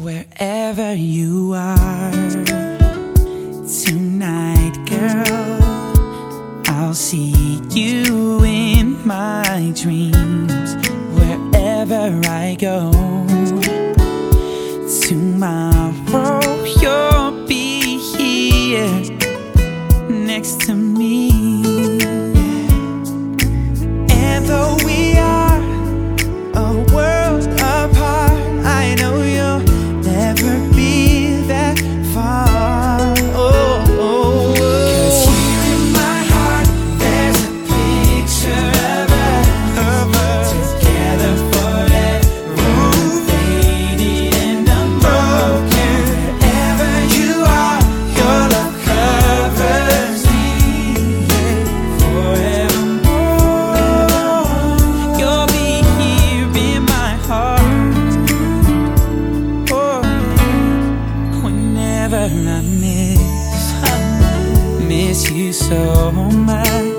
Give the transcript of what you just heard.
Wherever you are tonight, girl, I'll see you in my dreams. Wherever I go to my forever I miss I miss you so much.